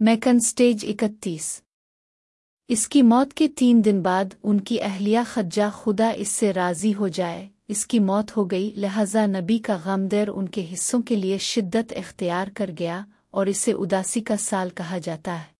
Maken stage اکتیس۔ اس کی موت کے تین دن بعد ان کی اہلیہ خجہ خدا اس سے راضی ہو جائے۔ اس کی موت ہو گئی، لہذا نبی کا غم در ان کے حصوں کے لیے شدت اختیار کر گیا اور اسے اداسی کا سال کہا جاتا ہے۔